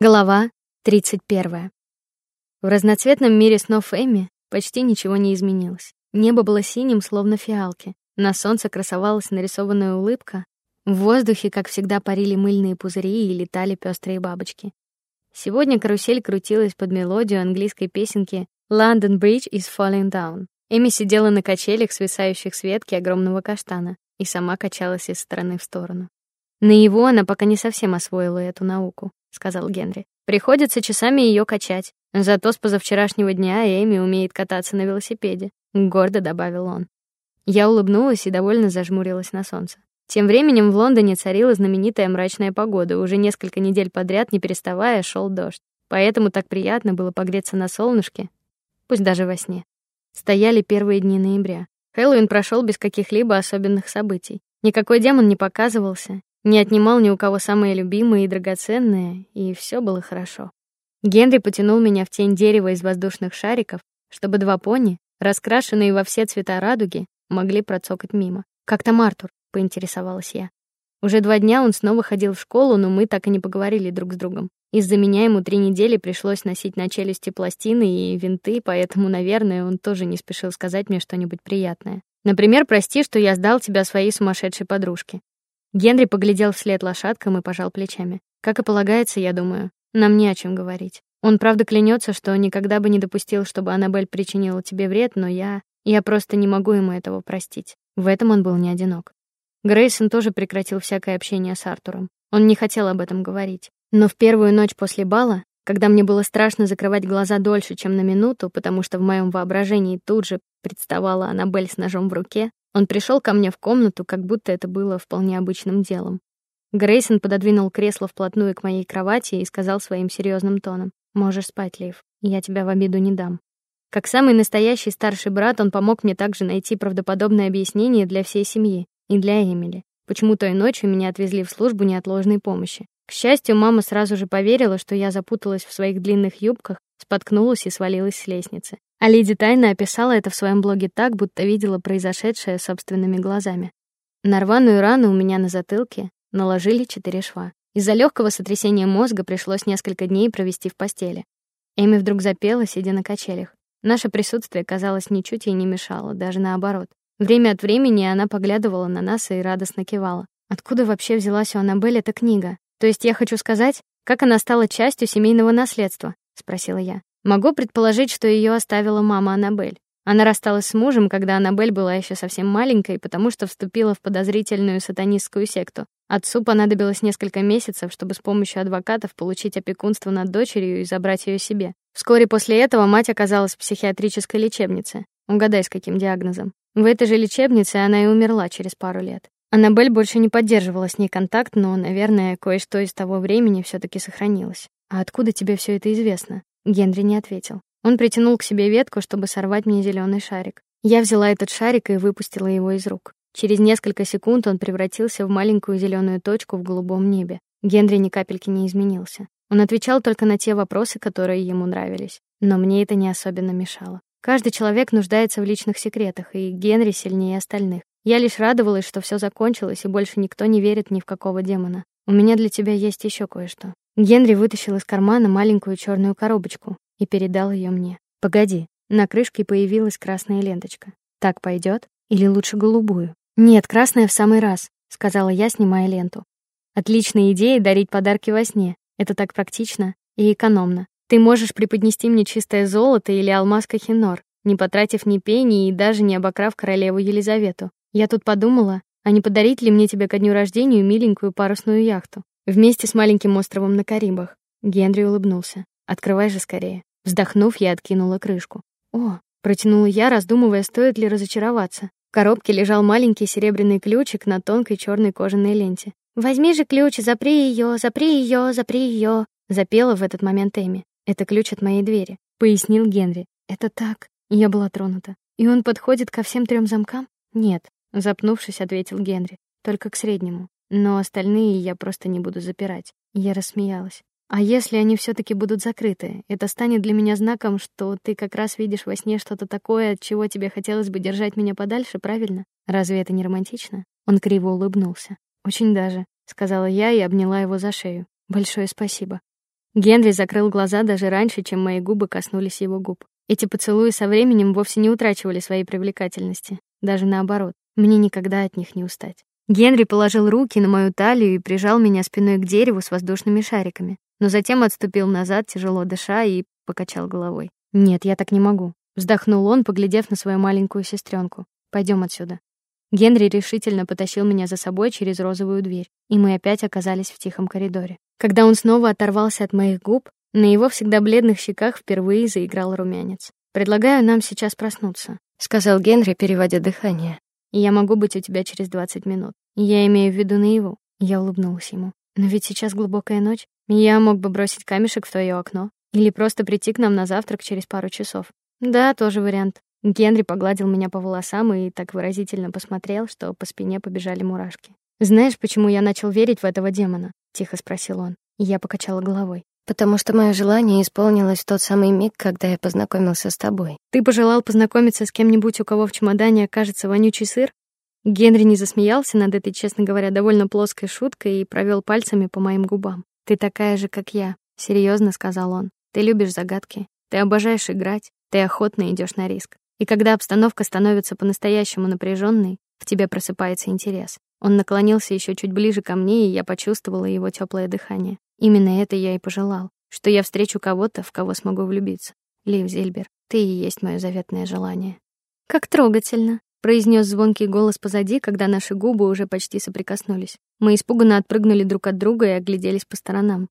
Глава 31. В разноцветном мире снов Эми почти ничего не изменилось. Небо было синим, словно фиалки. На солнце красовалась нарисованная улыбка. В воздухе, как всегда, парили мыльные пузыри и летали пестрые бабочки. Сегодня карусель крутилась под мелодию английской песенки London Bridge is falling down. Эми сидела на качелях, свисающих с ветки огромного каштана, и сама качалась из стороны в сторону. На его она пока не совсем освоила эту науку сказал Генри. Приходится часами ее качать. Зато с позавчерашнего дня Эми умеет кататься на велосипеде, гордо добавил он. Я улыбнулась и довольно зажмурилась на солнце. Тем временем в Лондоне царила знаменитая мрачная погода. Уже несколько недель подряд, не переставая, шел дождь. Поэтому так приятно было погреться на солнышке, пусть даже во сне. Стояли первые дни ноября. Хэллоуин прошел без каких-либо особенных событий. Никакой демон не показывался, не отнимал ни у кого самое любимое и драгоценное, и все было хорошо. Генри потянул меня в тень дерева из воздушных шариков, чтобы два пони, раскрашенные во все цвета радуги, могли процокать мимо. Как там Артур? поинтересовалась я. Уже два дня он снова ходил в школу, но мы так и не поговорили друг с другом. Из-за меня ему три недели пришлось носить на челюсти пластины и винты, поэтому, наверное, он тоже не спешил сказать мне что-нибудь приятное. Например, прости, что я сдал тебя своей сумасшедшей подружке. Генри поглядел вслед лошадкам и пожал плечами. Как и полагается, я думаю, нам не о чем говорить. Он правда клянется, что никогда бы не допустил, чтобы Анабель причинила тебе вред, но я я просто не могу ему этого простить. В этом он был не одинок. Грейсон тоже прекратил всякое общение с Артуром. Он не хотел об этом говорить. Но в первую ночь после бала, когда мне было страшно закрывать глаза дольше, чем на минуту, потому что в моем воображении тут же представала Анабель с ножом в руке, он пришел ко мне в комнату, как будто это было вполне обычным делом. Грейсон пододвинул кресло вплотную к моей кровати и сказал своим серьезным тоном: "Можешь спать, Лив. Я тебя в обиду не дам". Как самый настоящий старший брат, он помог мне также найти правдоподобное объяснение для всей семьи и для Эмили. Почему той ночью меня отвезли в службу неотложной помощи? К счастью, мама сразу же поверила, что я запуталась в своих длинных юбках, споткнулась и свалилась с лестницы. А леди тайно описала это в своем блоге так, будто видела произошедшее собственными глазами. На рваную рану у меня на затылке наложили четыре шва. Из-за легкого сотрясения мозга пришлось несколько дней провести в постели. Эми вдруг запела, сидя на качелях. Наше присутствие, казалось, ничуть ей не мешало, даже наоборот. Время от времени она поглядывала на нас и радостно кивала. Откуда вообще взялась у Анабель эта книга? То есть я хочу сказать, как она стала частью семейного наследства, спросила я. Могу предположить, что ее оставила мама Анабель. Она рассталась с мужем, когда Анабель была еще совсем маленькой, потому что вступила в подозрительную сатанистскую секту. Отцу понадобилось несколько месяцев, чтобы с помощью адвокатов получить опекунство над дочерью и забрать ее себе. Вскоре после этого мать оказалась в психиатрической лечебнице. Угадай, с каким диагнозом. В этой же лечебнице она и умерла через пару лет. Анабель больше не поддерживала с ней контакт, но, наверное, кое-что из того времени все таки сохранилось. А откуда тебе все это известно? Генри не ответил. Он притянул к себе ветку, чтобы сорвать мне зеленый шарик. Я взяла этот шарик и выпустила его из рук. Через несколько секунд он превратился в маленькую зеленую точку в голубом небе. Генри ни капельки не изменился. Он отвечал только на те вопросы, которые ему нравились, но мне это не особенно мешало. Каждый человек нуждается в личных секретах, и Генри сильнее остальных. Я лишь радовалась, что все закончилось и больше никто не верит ни в какого демона. У меня для тебя есть еще кое-что. Генри вытащил из кармана маленькую черную коробочку и передал ее мне. Погоди, на крышке появилась красная ленточка. Так пойдет? Или лучше голубую? Нет, красная в самый раз, сказала я, снимая ленту. Отличная идея дарить подарки во сне. Это так практично и экономно. Ты можешь преподнести мне чистое золото или алмаз Кахинор, не потратив ни пени и даже не обокрав королеву Елизавету. Я тут подумала, а не подарить ли мне тебе ко дню рождения миленькую парусную яхту? Вместе с маленьким островом на Карибах. Генри улыбнулся. Открывай же скорее. Вздохнув, я откинула крышку. О, протянула я, раздумывая, стоит ли разочароваться. В коробке лежал маленький серебряный ключик на тонкой черной кожаной ленте. Возьми же ключ, запри ее, запри ее, запри ее, запела в этот момент Эми. Это ключ от моей двери, пояснил Генри. Это так. Я была тронута. И он подходит ко всем трем замкам? Нет, запнувшись, ответил Генри. Только к среднему но остальные я просто не буду запирать. Я рассмеялась. А если они все таки будут закрыты, это станет для меня знаком, что ты как раз видишь во сне что-то такое, от чего тебе хотелось бы держать меня подальше, правильно? Разве это не романтично? Он криво улыбнулся. Очень даже, сказала я и обняла его за шею. Большое спасибо. Генри закрыл глаза даже раньше, чем мои губы коснулись его губ. Эти поцелуи со временем вовсе не утрачивали своей привлекательности, даже наоборот. Мне никогда от них не устать. Генри положил руки на мою талию и прижал меня спиной к дереву с воздушными шариками, но затем отступил назад, тяжело дыша, и покачал головой. Нет, я так не могу, вздохнул он, поглядев на свою маленькую сестренку. Пойдем отсюда. Генри решительно потащил меня за собой через розовую дверь, и мы опять оказались в тихом коридоре. Когда он снова оторвался от моих губ, на его всегда бледных щеках впервые заиграл румянец. Предлагаю нам сейчас проснуться, сказал Генри, переводя дыхание. Я могу быть у тебя через 20 минут. Я имею в виду наяву. Я улыбнулась ему. Но ведь сейчас глубокая ночь. Я мог бы бросить камешек в твое окно или просто прийти к нам на завтрак через пару часов. Да, тоже вариант. Генри погладил меня по волосам и так выразительно посмотрел, что по спине побежали мурашки. Знаешь, почему я начал верить в этого демона? тихо спросил он. я покачала головой. Потому что мое желание исполнилось в тот самый миг, когда я познакомился с тобой. Ты пожелал познакомиться с кем-нибудь, у кого в чемодане окажется вонючий сыр? Генри не засмеялся над этой, честно говоря, довольно плоской шуткой и провел пальцами по моим губам. Ты такая же, как я, серьезно сказал он. Ты любишь загадки, ты обожаешь играть, ты охотно идешь на риск. И когда обстановка становится по-настоящему напряженной, в тебе просыпается интерес. Он наклонился еще чуть ближе ко мне, и я почувствовала его теплое дыхание. Именно это я и пожелал, что я встречу кого-то, в кого смогу влюбиться. Лив Зильбер, ты и есть мое заветное желание. Как трогательно, произнес звонкий голос позади, когда наши губы уже почти соприкоснулись. Мы испуганно отпрыгнули друг от друга и огляделись по сторонам.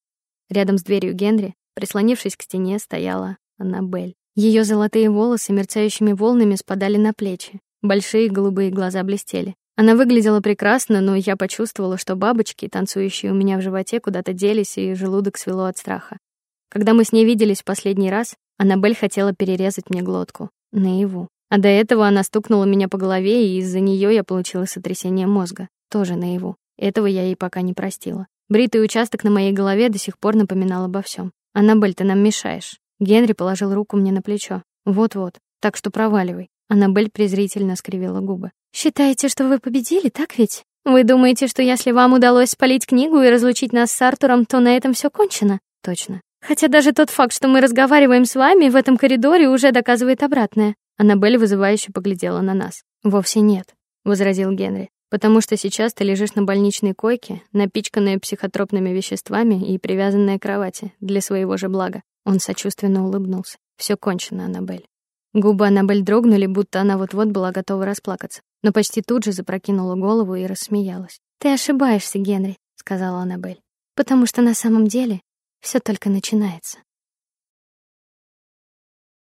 Рядом с дверью Генри, прислонившись к стене, стояла Аннабель. Ее золотые волосы мерцающими волнами спадали на плечи, большие голубые глаза блестели. Она выглядела прекрасно, но я почувствовала, что бабочки, танцующие у меня в животе, куда-то делись, и желудок свело от страха. Когда мы с ней виделись в последний раз, Аннабель хотела перерезать мне глотку наяву. А до этого она стукнула меня по голове, и из-за нее я получила сотрясение мозга, тоже наяву. Этого я ей пока не простила. Бритый участок на моей голове до сих пор напоминал обо всем. Аннабель, ты нам мешаешь. Генри положил руку мне на плечо. Вот-вот. Так что проваливай. Аннабель презрительно скривила губы. Считаете, что вы победили, так ведь? Вы думаете, что если вам удалось спалить книгу и разлучить нас с Артуром, то на этом все кончено? Точно. Хотя даже тот факт, что мы разговариваем с вами в этом коридоре, уже доказывает обратное. Аннабель вызывающе поглядела на нас. Вовсе нет, возразил Генри. Потому что сейчас ты лежишь на больничной койке, напичканная психотропными веществами и привязанная к кровати для своего же блага. Он сочувственно улыбнулся. Все кончено, Аннабель. Губы Аннабель дрогнули, будто она вот-вот была готова расплакаться, но почти тут же запрокинула голову и рассмеялась. Ты ошибаешься, Генри, сказала Аннабель. Потому что на самом деле все только начинается.